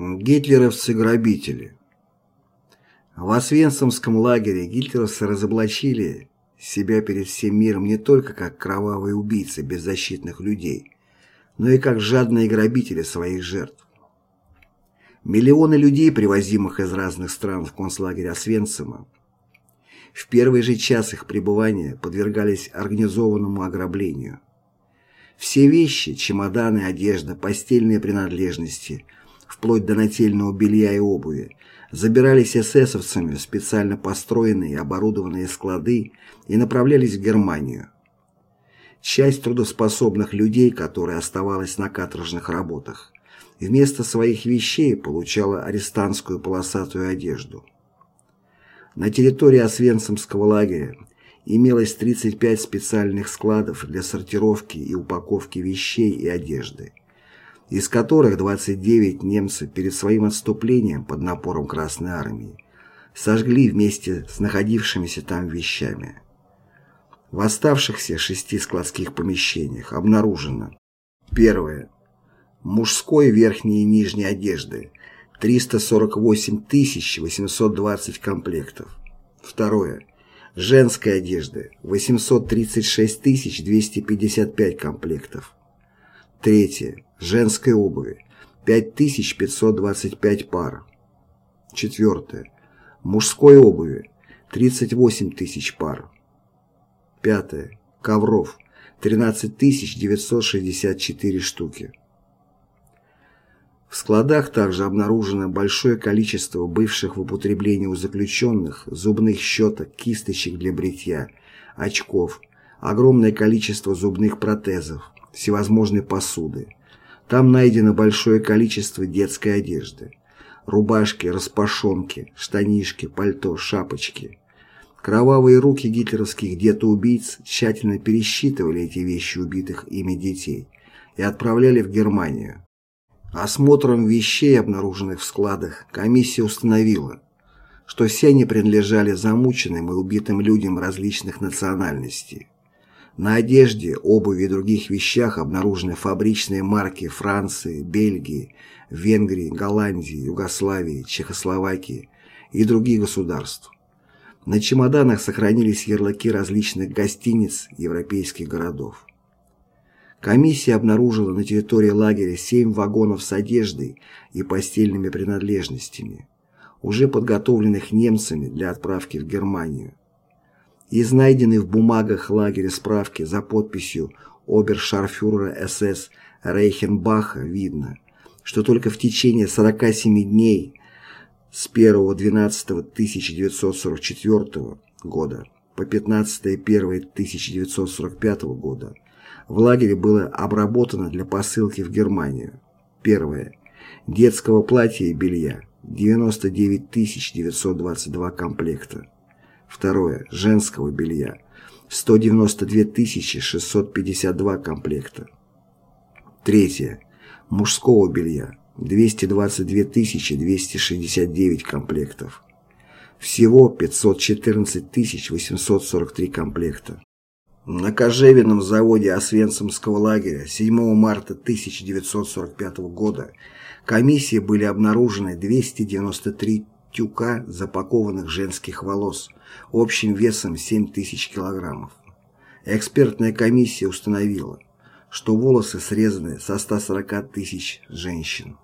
Гитлеровцы-грабители В Освенцимском лагере гитлеровцы разоблачили себя перед всем миром не только как кровавые убийцы беззащитных людей, но и как жадные грабители своих жертв. Миллионы людей, привозимых из разных стран в концлагерь Освенцима, в первый же час их пребывания подвергались организованному ограблению. Все вещи, чемоданы, одежда, постельные принадлежности – вплоть до нательного белья и обуви, забирались эсэсовцами в специально построенные и оборудованные склады и направлялись в Германию. Часть трудоспособных людей, которая оставалась на каторжных работах, вместо своих вещей получала арестантскую полосатую одежду. На территории Освенцимского лагеря имелось 35 специальных складов для сортировки и упаковки вещей и одежды из которых 29 немцы перед своим отступлением под напором Красной Армии сожгли вместе с находившимися там вещами. В оставшихся шести складских помещениях обнаружено Первое. Мужской верхней и нижней одежды 348 820 комплектов. Второе. Женской одежды 836 255 комплектов. Третье женской обуви 5525 пар. Четвертое. Мужской обуви 38 тысяч пар. Пятое. Ковров 13 964 штуки. В складах также обнаружено большое количество бывших в употреблении у заключенных зубных щеток, кисточек для бритья, очков, огромное количество зубных протезов, всевозможной посуды, там найдено большое количество детской одежды. Рубашки, распашонки, штанишки, пальто, шапочки. Кровавые руки гитлеровских детоубийц тщательно пересчитывали эти вещи убитых ими детей и отправляли в Германию. Осмотром вещей, обнаруженных в складах, комиссия установила, что все они принадлежали замученным и убитым людям различных национальностей. На одежде, обуви и других вещах обнаружены фабричные марки Франции, Бельгии, Венгрии, Голландии, Югославии, Чехословакии и других государств. На чемоданах сохранились ярлыки различных гостиниц европейских городов. Комиссия обнаружила на территории лагеря семь вагонов с одеждой и постельными принадлежностями, уже подготовленных немцами для отправки в Германию. Из найденной в бумагах лагеря справки за подписью обершарфюрера СС Рейхенбаха видно, что только в течение 47 дней с 1.12.1944 года по 15.01.1945 года в лагере было обработано для посылки в Германию. Первое. Детского платья и белья 99 922 комплекта. Второе. Женского белья. 192 652 комплекта. Третье. Мужского белья. 222 269 комплектов. Всего 514 843 комплекта. На кожевенном заводе Освенцимского лагеря 7 марта 1945 года комиссии были обнаружены 293 тюка запакованных женских волос общим весом 7 тысяч килограммов. Экспертная комиссия установила, что волосы срезаны со 140 тысяч женщин.